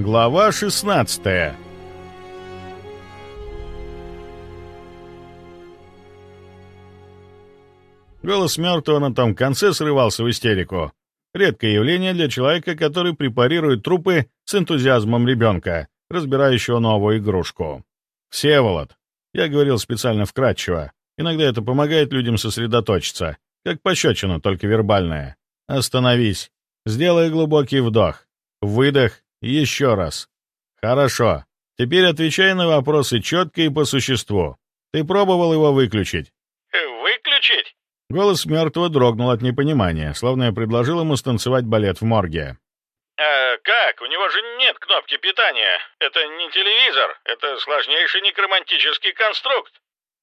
Глава 16 Голос мертвого на том конце срывался в истерику. Редкое явление для человека, который препарирует трупы с энтузиазмом ребенка, разбирающего новую игрушку. «Всеволод», — я говорил специально вкратчиво, иногда это помогает людям сосредоточиться, как пощечина, только вербальная. «Остановись. Сделай глубокий вдох. Выдох. Еще раз. Хорошо. Теперь отвечай на вопросы четко и по существу. Ты пробовал его выключить?» «Выключить?» Голос мертвого дрогнул от непонимания, словно я предложил ему станцевать балет в морге. «А как? У него же нет кнопки питания. Это не телевизор. Это сложнейший некромантический конструкт».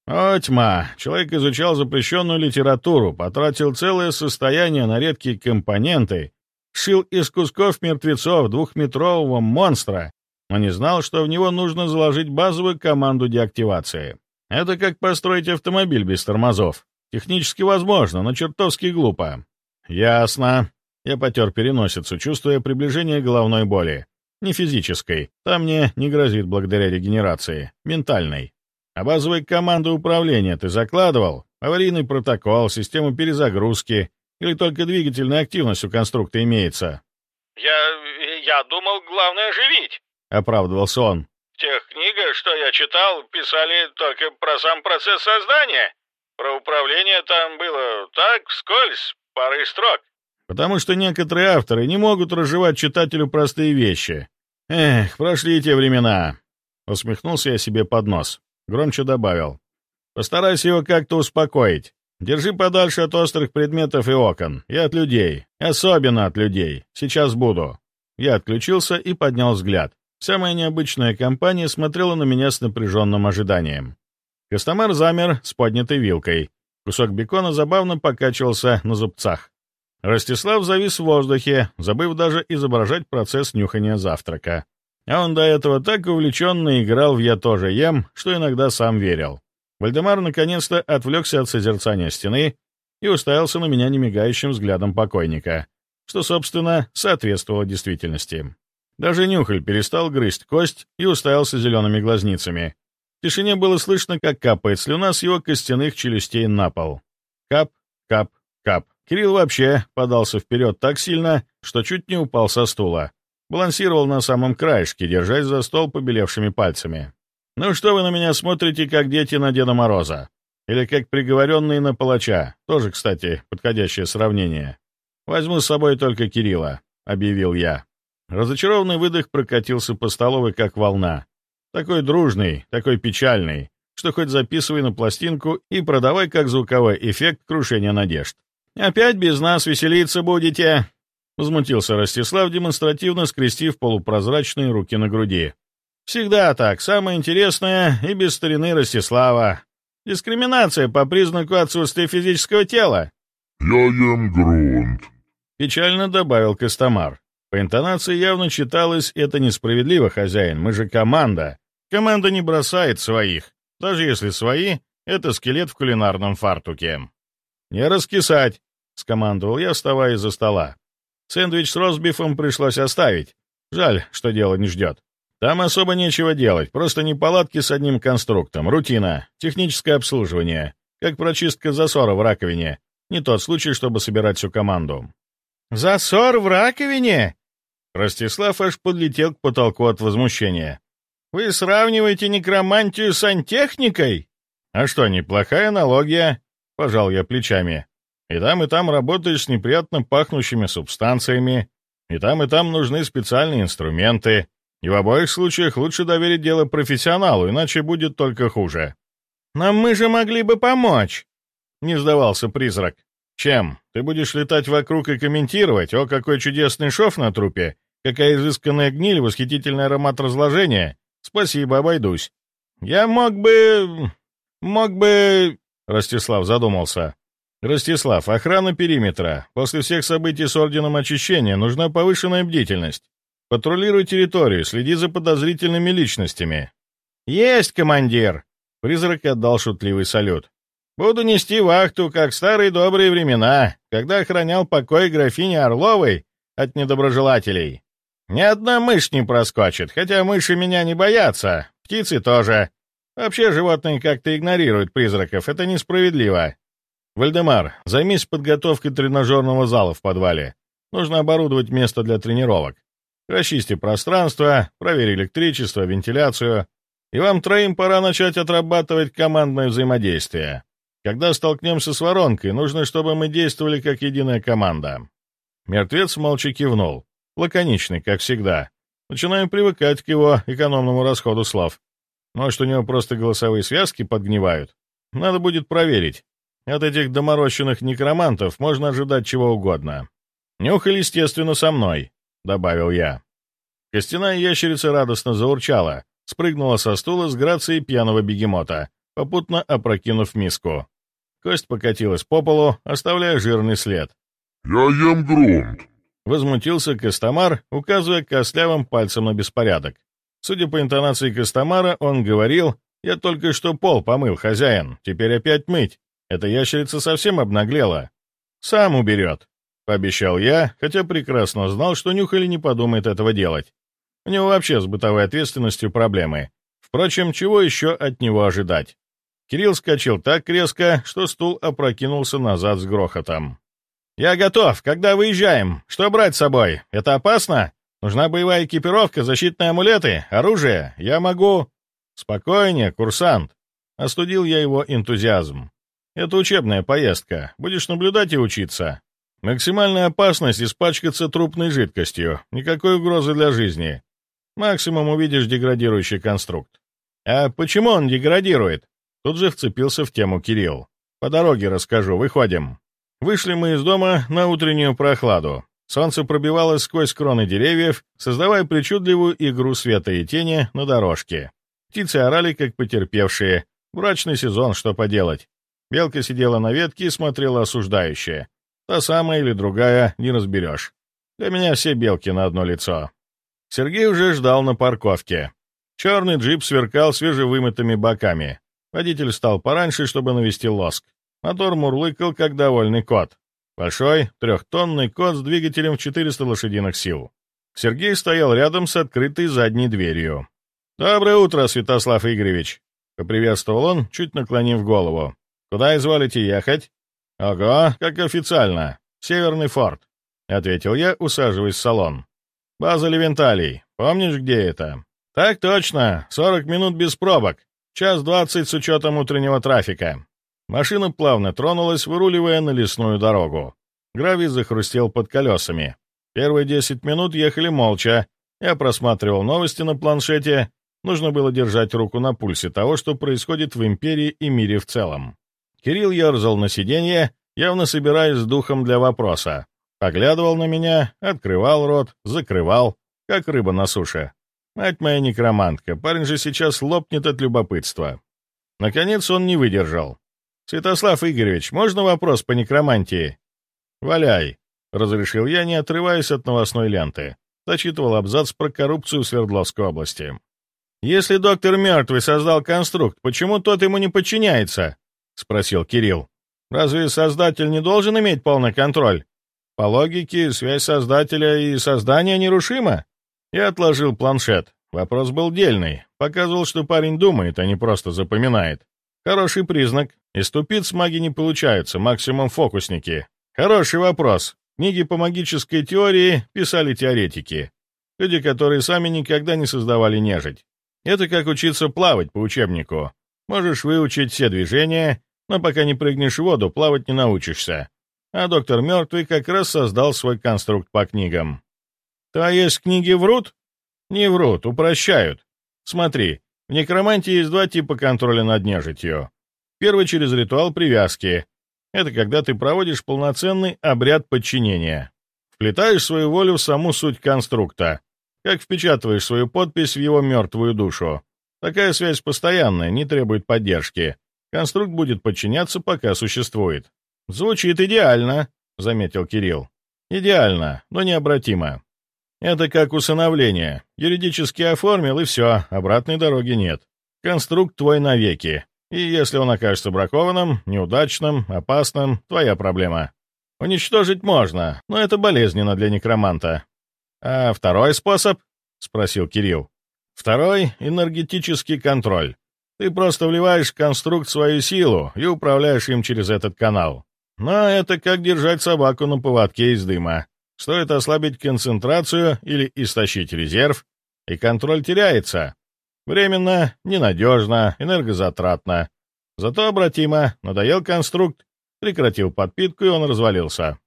О, тьма! Человек изучал запрещенную литературу, потратил целое состояние на редкие компоненты, шил из кусков мертвецов двухметрового монстра, но не знал, что в него нужно заложить базовую команду деактивации. Это как построить автомобиль без тормозов. Технически возможно, но чертовски глупо. Ясно. Я потер переносицу, чувствуя приближение головной боли. Не физической, там мне не грозит благодаря регенерации, ментальной. А базовые команды управления ты закладывал? Аварийный протокол, систему перезагрузки или только двигательная активность у конструкта имеется? «Я... я думал, главное оживить», — оправдывался он. «В тех книгах, что я читал, писали только про сам процесс создания. Про управление там было так, вскользь, парой строк». «Потому что некоторые авторы не могут разжевать читателю простые вещи. Эх, прошли те времена». Усмехнулся я себе под нос. Громче добавил. «Постарайся его как-то успокоить. Держи подальше от острых предметов и окон, и от людей. Особенно от людей. Сейчас буду». Я отключился и поднял взгляд. Самая необычная компания смотрела на меня с напряженным ожиданием. Костомар замер с поднятой вилкой. Кусок бекона забавно покачивался на зубцах. Ростислав завис в воздухе, забыв даже изображать процесс нюхания завтрака. А он до этого так увлеченно играл в «Я тоже ем», что иногда сам верил. Вальдемар наконец-то отвлекся от созерцания стены и уставился на меня немигающим взглядом покойника, что, собственно, соответствовало действительности. Даже нюхаль перестал грызть кость и уставился зелеными глазницами. В тишине было слышно, как капает слюна с его костяных челюстей на пол. Кап, кап, кап. Кирилл вообще подался вперед так сильно, что чуть не упал со стула. Балансировал на самом краешке, держась за стол побелевшими пальцами. «Ну что вы на меня смотрите, как дети на Деда Мороза? Или как приговоренные на палача? Тоже, кстати, подходящее сравнение. Возьму с собой только Кирилла», — объявил я. Разочарованный выдох прокатился по столовой, как волна. Такой дружный, такой печальный, что хоть записывай на пластинку и продавай как звуковой эффект крушения надежд. «Опять без нас веселиться будете?» Возмутился Ростислав, демонстративно скрестив полупрозрачные руки на груди. «Всегда так. Самое интересное и без старины Ростислава. Дискриминация по признаку отсутствия физического тела». «Я ем грунт», — печально добавил Костомар. По интонации явно читалось «это несправедливо, хозяин, мы же команда». Команда не бросает своих, даже если свои — это скелет в кулинарном фартуке. «Не раскисать», — скомандовал я, вставая из-за стола. Сэндвич с ростбифом пришлось оставить. Жаль, что дело не ждет. Там особо нечего делать, просто неполадки с одним конструктом, рутина, техническое обслуживание, как прочистка засора в раковине. Не тот случай, чтобы собирать всю команду. «Засор в раковине?» Ростислав аж подлетел к потолку от возмущения. «Вы сравниваете некромантию с сантехникой?» «А что, неплохая аналогия?» — пожал я плечами. И там, и там работаешь с неприятно пахнущими субстанциями, и там, и там нужны специальные инструменты, и в обоих случаях лучше доверить дело профессионалу, иначе будет только хуже. «Но мы же могли бы помочь!» — не сдавался призрак. «Чем? Ты будешь летать вокруг и комментировать, о, какой чудесный шов на трупе, какая изысканная гниль, восхитительный аромат разложения? Спасибо, обойдусь». «Я мог бы... мог бы...» — Ростислав задумался. «Ростислав, охрана периметра. После всех событий с Орденом Очищения нужна повышенная бдительность. Патрулируй территорию, следи за подозрительными личностями». «Есть, командир!» Призрак отдал шутливый салют. «Буду нести вахту, как старые добрые времена, когда охранял покой графини Орловой от недоброжелателей». Ни одна мышь не проскочит, хотя мыши меня не боятся, птицы тоже. Вообще животные как-то игнорируют призраков, это несправедливо. Вальдемар, займись подготовкой тренажерного зала в подвале. Нужно оборудовать место для тренировок. Расчисти пространство, проверь электричество, вентиляцию. И вам троим пора начать отрабатывать командное взаимодействие. Когда столкнемся с воронкой, нужно, чтобы мы действовали как единая команда. Мертвец молча кивнул. Лаконичный, как всегда. Начинаем привыкать к его экономному расходу слов. Может, у него просто голосовые связки подгнивают? Надо будет проверить. От этих доморощенных некромантов можно ожидать чего угодно. Нюхаль, естественно, со мной, — добавил я. Костяная ящерица радостно заурчала, спрыгнула со стула с грацией пьяного бегемота, попутно опрокинув миску. Кость покатилась по полу, оставляя жирный след. «Я ем грунт», — возмутился Костомар, указывая костлявым пальцем на беспорядок. Судя по интонации Костомара, он говорил, «Я только что пол помыл, хозяин, теперь опять мыть. Эта ящерица совсем обнаглела. Сам уберет», — пообещал я, хотя прекрасно знал, что Нюхали не подумает этого делать. У него вообще с бытовой ответственностью проблемы. Впрочем, чего еще от него ожидать? Кирилл скачал так резко, что стул опрокинулся назад с грохотом. «Я готов. Когда выезжаем? Что брать с собой? Это опасно? Нужна боевая экипировка, защитные амулеты, оружие. Я могу...» «Спокойнее, курсант!» Остудил я его энтузиазм. «Это учебная поездка. Будешь наблюдать и учиться. Максимальная опасность — испачкаться трупной жидкостью. Никакой угрозы для жизни. Максимум увидишь деградирующий конструкт. А почему он деградирует? Тут же вцепился в тему Кирилл. По дороге расскажу, выходим. Вышли мы из дома на утреннюю прохладу. Солнце пробивалось сквозь кроны деревьев, создавая причудливую игру света и тени на дорожке. Птицы орали, как потерпевшие. Брачный сезон, что поделать. Белка сидела на ветке и смотрела осуждающе. Та самая или другая, не разберешь. Для меня все белки на одно лицо. Сергей уже ждал на парковке. Черный джип сверкал свежевымытыми боками. Водитель встал пораньше, чтобы навести лоск. Мотор мурлыкал, как довольный кот. Большой, трехтонный кот с двигателем в 400 лошадиных сил. Сергей стоял рядом с открытой задней дверью. «Доброе утро, Святослав Игоревич!» — поприветствовал он, чуть наклонив голову. «Куда изволите ехать?» «Ого, как официально. Северный форт», — ответил я, усаживаясь в салон. «База Левенталий. Помнишь, где это?» «Так точно. 40 минут без пробок. Час двадцать с учетом утреннего трафика. Машина плавно тронулась, выруливая на лесную дорогу. Гравий захрустел под колесами. Первые десять минут ехали молча. Я просматривал новости на планшете. Нужно было держать руку на пульсе того, что происходит в империи и мире в целом. Кирилл ерзал на сиденье, явно собираясь с духом для вопроса. Поглядывал на меня, открывал рот, закрывал, как рыба на суше. Мать моя некромантка, парень же сейчас лопнет от любопытства. Наконец он не выдержал. «Святослав Игоревич, можно вопрос по некромантии?» «Валяй», — разрешил я, не отрываясь от новостной ленты. Зачитывал абзац про коррупцию в Свердловской области. «Если доктор мертвый создал конструкт, почему тот ему не подчиняется?» — спросил Кирилл. «Разве создатель не должен иметь полный контроль? По логике, связь создателя и создания нерушима?» Я отложил планшет. Вопрос был дельный. Показывал, что парень думает, а не просто запоминает. Хороший признак. Из тупиц маги не получаются, максимум фокусники. Хороший вопрос. Книги по магической теории писали теоретики. Люди, которые сами никогда не создавали нежить. Это как учиться плавать по учебнику. Можешь выучить все движения, но пока не прыгнешь в воду, плавать не научишься. А доктор Мертвый как раз создал свой конструкт по книгам. То есть книги врут? Не врут, упрощают. Смотри, в некромантии есть два типа контроля над нежитью. Первый через ритуал привязки. Это когда ты проводишь полноценный обряд подчинения. Вплетаешь свою волю в саму суть конструкта, как впечатываешь свою подпись в его мертвую душу. Такая связь постоянная, не требует поддержки. Конструкт будет подчиняться, пока существует. «Звучит идеально», — заметил Кирилл. «Идеально, но необратимо. Это как усыновление. Юридически оформил, и все, обратной дороги нет. Конструкт твой навеки. И если он окажется бракованным, неудачным, опасным, твоя проблема. Уничтожить можно, но это болезненно для некроманта. «А второй способ?» — спросил Кирилл. «Второй — энергетический контроль. Ты просто вливаешь в конструкт свою силу и управляешь им через этот канал. Но это как держать собаку на поводке из дыма. Стоит ослабить концентрацию или истощить резерв, и контроль теряется. Временно, ненадежно, энергозатратно. Зато обратимо, надоел конструкт, прекратил подпитку, и он развалился.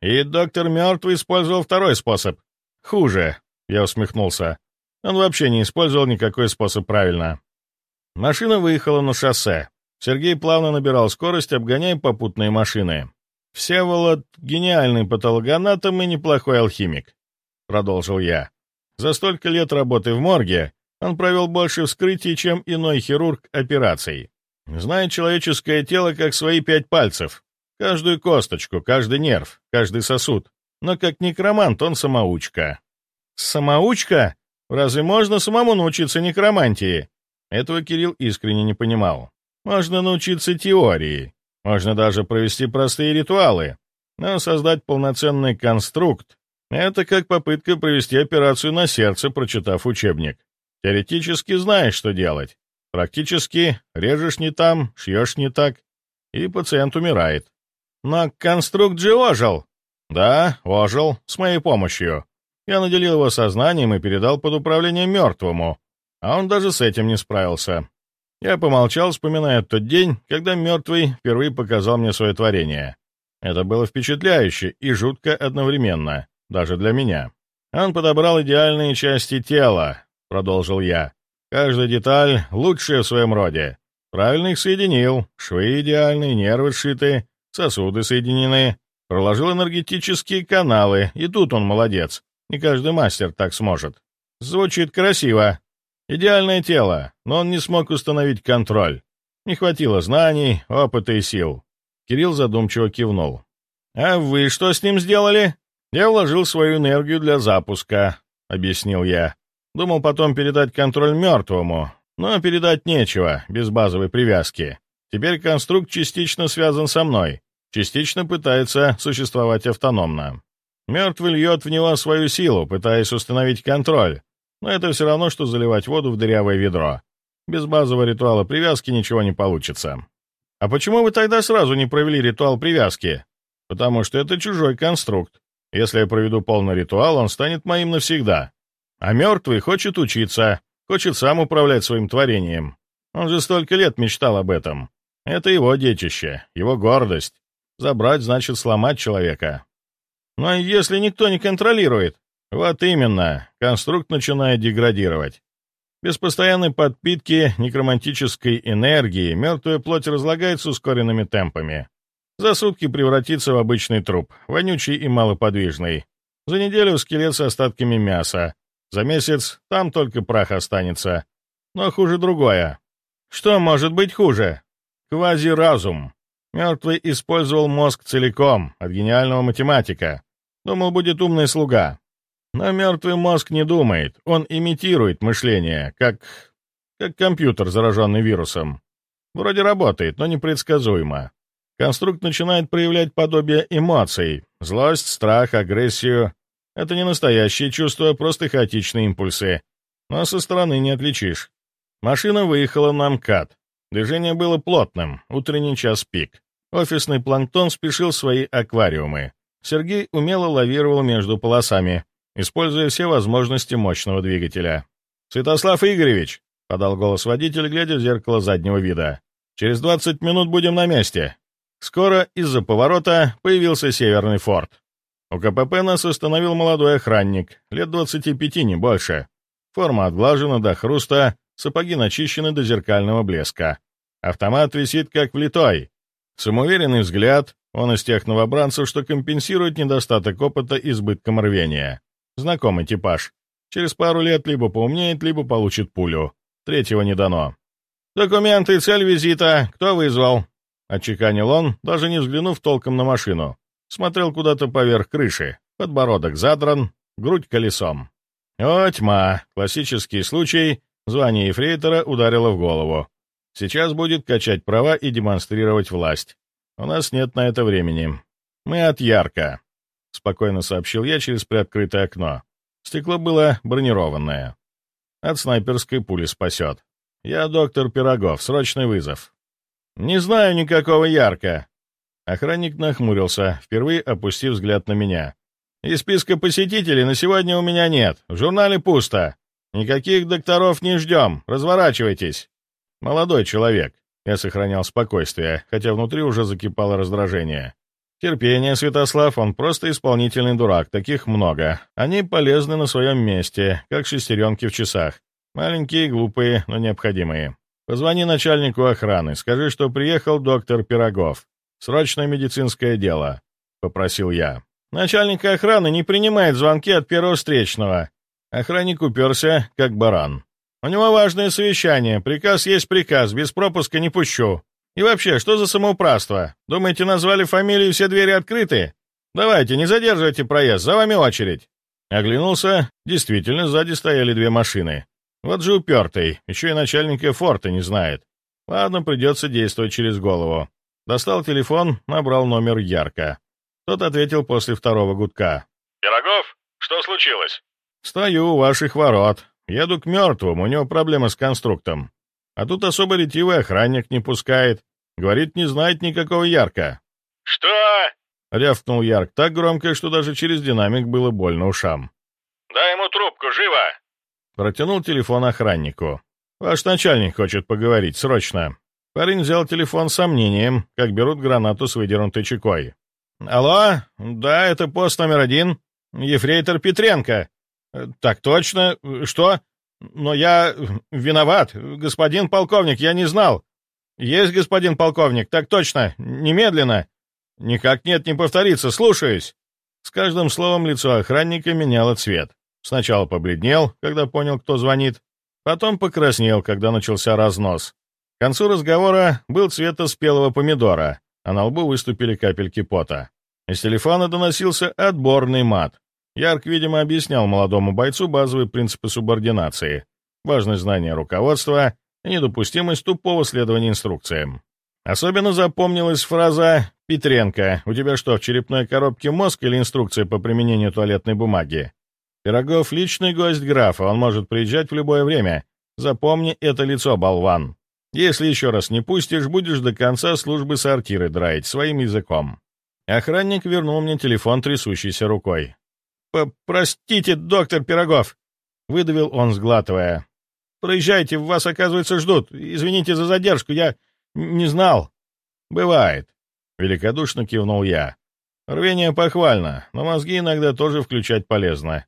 И доктор Мертвый использовал второй способ. Хуже, я усмехнулся. Он вообще не использовал никакой способ правильно. Машина выехала на шоссе. Сергей плавно набирал скорость, обгоняя попутные машины. «Всеволод — гениальный патологоанатом и неплохой алхимик», — продолжил я. «За столько лет работы в морге он провел больше вскрытий, чем иной хирург операций. Знает человеческое тело как свои пять пальцев. Каждую косточку, каждый нерв, каждый сосуд. Но как некромант он самоучка». «Самоучка? Разве можно самому научиться некромантии?» Этого Кирилл искренне не понимал. «Можно научиться теории, можно даже провести простые ритуалы, но создать полноценный конструкт — это как попытка провести операцию на сердце, прочитав учебник. Теоретически знаешь, что делать. Практически режешь не там, шьешь не так, и пациент умирает. Но конструкт же ожил. Да, ожил, с моей помощью. Я наделил его сознанием и передал под управление мертвому, а он даже с этим не справился. Я помолчал, вспоминая тот день, когда мертвый впервые показал мне свое творение. Это было впечатляюще и жутко одновременно, даже для меня. Он подобрал идеальные части тела, продолжил я. Каждая деталь лучшая в своем роде. Правильно их соединил, швы идеальные, нервы сшиты, сосуды соединены, проложил энергетические каналы, и тут он молодец. Не каждый мастер так сможет. Звучит красиво, Идеальное тело, но он не смог установить контроль. Не хватило знаний, опыта и сил. Кирилл задумчиво кивнул. «А вы что с ним сделали?» «Я вложил свою энергию для запуска», — объяснил я. Думал потом передать контроль мертвому, но передать нечего, без базовой привязки. Теперь конструкт частично связан со мной, частично пытается существовать автономно. Мертвый льет в него свою силу, пытаясь установить контроль, но это все равно, что заливать воду в дырявое ведро. Без базового ритуала привязки ничего не получится. А почему вы тогда сразу не провели ритуал привязки? Потому что это чужой конструкт. Если я проведу полный ритуал, он станет моим навсегда. А мертвый хочет учиться, хочет сам управлять своим творением. Он же столько лет мечтал об этом. Это его детище, его гордость. Забрать значит сломать человека. Но если никто не контролирует, вот именно, конструкт начинает деградировать. Без постоянной подпитки некромантической энергии мертвая плоть разлагается ускоренными темпами. За сутки превратится в обычный труп, вонючий и малоподвижный. За неделю скелет с остатками мяса. За месяц там только прах останется. Но хуже другое. Что может быть хуже? Квазиразум. Мертвый использовал мозг целиком, от гениального математика. Думал, будет умный слуга. Но мертвый мозг не думает, он имитирует мышление, как... как компьютер, зараженный вирусом. Вроде работает, но непредсказуемо. Конструкт начинает проявлять подобие эмоций. Злость, страх, агрессию. Это не настоящие чувства, а просто хаотичные импульсы. Но со стороны не отличишь. Машина выехала на МКАД. Движение было плотным, утренний час пик. Офисный планктон спешил в свои аквариумы. Сергей умело лавировал между полосами, используя все возможности мощного двигателя. «Святослав Игоревич!» — подал голос водитель, глядя в зеркало заднего вида. «Через 20 минут будем на месте». Скоро из-за поворота появился Северный форт. У КПП нас остановил молодой охранник, лет 25, не больше. Форма отглажена до хруста, сапоги начищены до зеркального блеска. Автомат висит как влитой. Самоуверенный взгляд, он из тех новобранцев, что компенсирует недостаток опыта избытком рвения. Знакомый типаж. Через пару лет либо поумнеет, либо получит пулю. Третьего не дано. «Документы, цель визита. Кто вызвал?» Отчеканил он, даже не взглянув толком на машину. Смотрел куда-то поверх крыши. Подбородок задран, грудь колесом. О, тьма. Классический случай. Звание ефрейтора ударило в голову. Сейчас будет качать права и демонстрировать власть. У нас нет на это времени. Мы от Ярка. — спокойно сообщил я через приоткрытое окно. Стекло было бронированное. От снайперской пули спасет. Я доктор Пирогов, срочный вызов. Не знаю никакого ярко. Охранник нахмурился, впервые опустив взгляд на меня. Из списка посетителей на сегодня у меня нет. В журнале пусто. Никаких докторов не ждем. Разворачивайтесь. Молодой человек. Я сохранял спокойствие, хотя внутри уже закипало раздражение. Терпение, Святослав, он просто исполнительный дурак, таких много. Они полезны на своем месте, как шестеренки в часах. Маленькие, глупые, но необходимые. Позвони начальнику охраны, скажи, что приехал доктор Пирогов. Срочное медицинское дело», — попросил я. Начальник охраны не принимает звонки от первого встречного. Охранник уперся, как баран. У него важное совещание, приказ есть приказ, без пропуска не пущу. И вообще, что за самоуправство? Думаете, назвали фамилию, все двери открыты? Давайте, не задерживайте проезд, за вами очередь. Оглянулся, действительно, сзади стояли две машины. Вот же упертый, еще и начальника форта не знает. Ладно, придется действовать через голову. Достал телефон, набрал номер ярко. Тот ответил после второго гудка. «Пирогов, что случилось?» «Стою у ваших ворот. Еду к мертвому, у него проблемы с конструктом. А тут особо ретивый охранник не пускает. Говорит, не знает никакого Ярка. «Что?» — рявкнул Ярк так громко, что даже через динамик было больно ушам. «Дай ему трубку, живо!» Протянул телефон охраннику. «Ваш начальник хочет поговорить, срочно». Парень взял телефон с сомнением, как берут гранату с выдернутой чекой. «Алло? Да, это пост номер один. Ефрейтор Петренко. Так точно. Что? Но я виноват, господин полковник, я не знал. Есть, господин полковник, так точно, немедленно. Никак нет, не повторится, слушаюсь. С каждым словом лицо охранника меняло цвет. Сначала побледнел, когда понял, кто звонит, потом покраснел, когда начался разнос. К концу разговора был цвета спелого помидора, а на лбу выступили капельки пота. Из телефона доносился отборный мат. Ярк, видимо, объяснял молодому бойцу базовые принципы субординации, важность знания руководства и недопустимость тупого следования инструкциям. Особенно запомнилась фраза «Петренко, у тебя что, в черепной коробке мозг или инструкция по применению туалетной бумаги?» Пирогов — личный гость графа, он может приезжать в любое время. Запомни это лицо, болван. Если еще раз не пустишь, будешь до конца службы сортиры драить своим языком. Охранник вернул мне телефон трясущейся рукой. «Простите, доктор Пирогов!» — выдавил он, сглатывая. «Проезжайте, вас, оказывается, ждут. Извините за задержку, я не знал». «Бывает», — великодушно кивнул я. «Рвение похвально, но мозги иногда тоже включать полезно.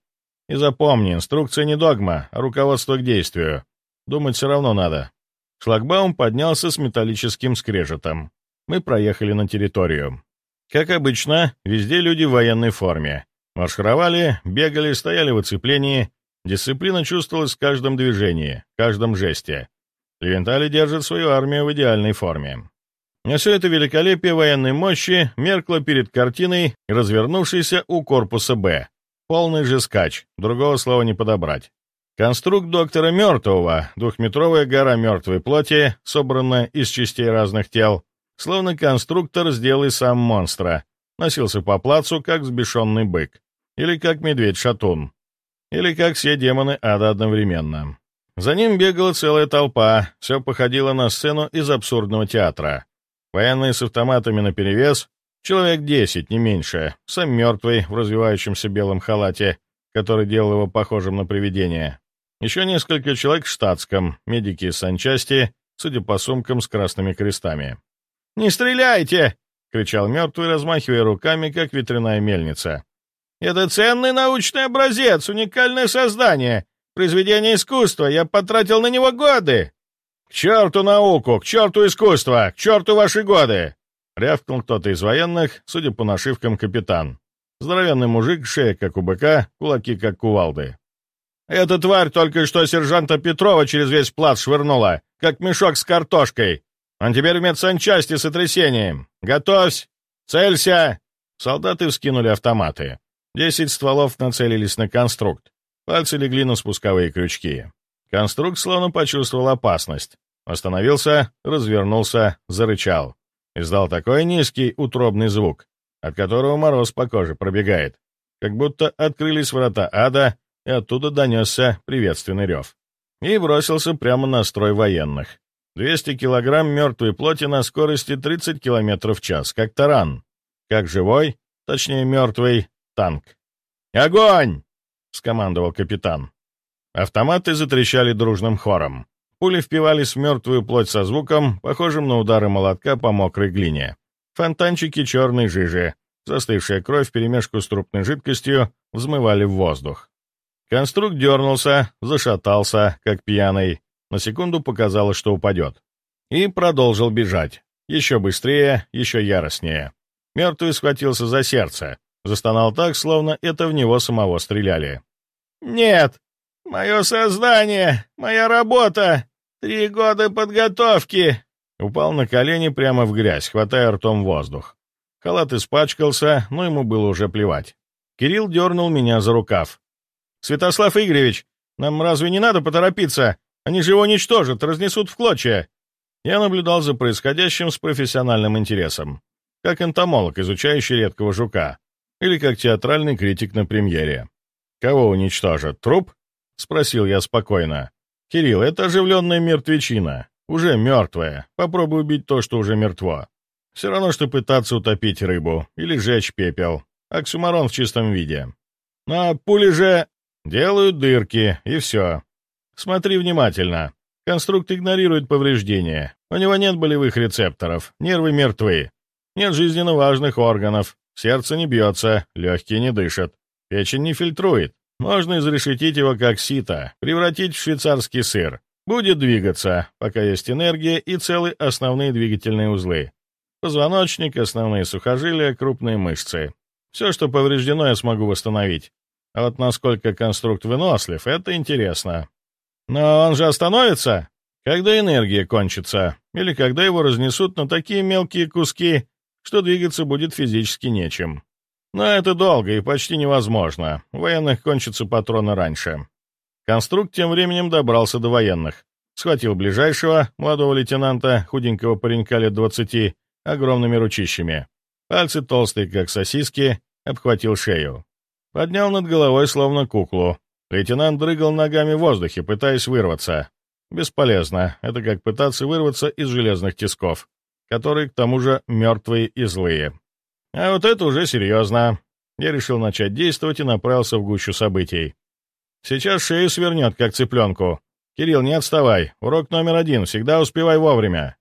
И запомни, инструкция не догма, а руководство к действию. Думать все равно надо». Шлагбаум поднялся с металлическим скрежетом. Мы проехали на территорию. Как обычно, везде люди в военной форме. Маршировали, бегали, стояли в оцеплении. Дисциплина чувствовалась в каждом движении, каждом жесте. Левентали держат свою армию в идеальной форме. Но все это великолепие военной мощи меркло перед картиной, развернувшейся у корпуса «Б». Полный же скач, другого слова не подобрать. Конструкт доктора Мертвого, двухметровая гора мертвой плоти, собранная из частей разных тел, словно конструктор сделал сам монстра, носился по плацу, как взбешенный бык. Или как медведь-шатун. Или как все демоны ада одновременно. За ним бегала целая толпа, все походило на сцену из абсурдного театра. Военные с автоматами наперевес, человек десять, не меньше, сам мертвый в развивающемся белом халате, который делал его похожим на привидение. Еще несколько человек в штатском, медики из санчасти, судя по сумкам с красными крестами. «Не стреляйте!» — кричал мертвый, размахивая руками, как ветряная мельница. Это ценный научный образец, уникальное создание, произведение искусства. Я потратил на него годы. К черту науку, к черту искусство, к черту ваши годы!» Рявкнул кто-то из военных, судя по нашивкам, капитан. Здоровенный мужик, шея как у быка, кулаки как кувалды. «Эта тварь только что сержанта Петрова через весь плац швырнула, как мешок с картошкой. Он теперь в медсанчасти с сотрясением. Готовься! Целься!» Солдаты вскинули автоматы. Десять стволов нацелились на конструкт. Пальцы легли на спусковые крючки. Конструкт словно почувствовал опасность. Остановился, развернулся, зарычал. Издал такой низкий, утробный звук, от которого мороз по коже пробегает. Как будто открылись врата ада, и оттуда донесся приветственный рев. И бросился прямо на строй военных. 200 килограмм мертвой плоти на скорости 30 километров в час, как таран. Как живой, точнее мертвый, танк. «Огонь!» — скомандовал капитан. Автоматы затрещали дружным хором. Пули впивались в мертвую плоть со звуком, похожим на удары молотка по мокрой глине. Фонтанчики черной жижи, застывшая кровь вперемешку с трупной жидкостью, взмывали в воздух. Конструкт дернулся, зашатался, как пьяный. На секунду показалось, что упадет. И продолжил бежать. Еще быстрее, еще яростнее. Мертвый схватился за сердце. Застонал так, словно это в него самого стреляли. «Нет! Мое создание! Моя работа! Три года подготовки!» Упал на колени прямо в грязь, хватая ртом воздух. Халат испачкался, но ему было уже плевать. Кирилл дернул меня за рукав. «Святослав Игоревич, нам разве не надо поторопиться? Они же его уничтожат, разнесут в клочья!» Я наблюдал за происходящим с профессиональным интересом, как энтомолог, изучающий редкого жука, или как театральный критик на премьере. «Кого уничтожат? Труп?» — спросил я спокойно. «Кирилл, это оживленная мертвечина. Уже мертвая. Попробуй убить то, что уже мертво. Все равно, что пытаться утопить рыбу или жечь пепел. Оксюмарон в чистом виде. Ну, а пули же делают дырки, и все. Смотри внимательно. Конструкт игнорирует повреждения. У него нет болевых рецепторов, нервы мертвы. Нет жизненно важных органов. Сердце не бьется, легкие не дышат. Печень не фильтрует. Можно изрешетить его как сито, превратить в швейцарский сыр. Будет двигаться, пока есть энергия и целые основные двигательные узлы. Позвоночник, основные сухожилия, крупные мышцы. Все, что повреждено, я смогу восстановить. А вот насколько конструкт вынослив, это интересно. Но он же остановится, когда энергия кончится, или когда его разнесут на такие мелкие куски, что двигаться будет физически нечем. Но это долго и почти невозможно. У военных кончатся патроны раньше. Конструкт тем временем добрался до военных. Схватил ближайшего, молодого лейтенанта, худенького паренька лет двадцати, огромными ручищами. Пальцы толстые, как сосиски, обхватил шею. Поднял над головой, словно куклу. Лейтенант дрыгал ногами в воздухе, пытаясь вырваться. Бесполезно. Это как пытаться вырваться из железных тисков, которые, к тому же, мертвые и злые. А вот это уже серьезно. Я решил начать действовать и направился в гущу событий. Сейчас шею свернет, как цыпленку. Кирилл, не отставай. Урок номер один. Всегда успевай вовремя.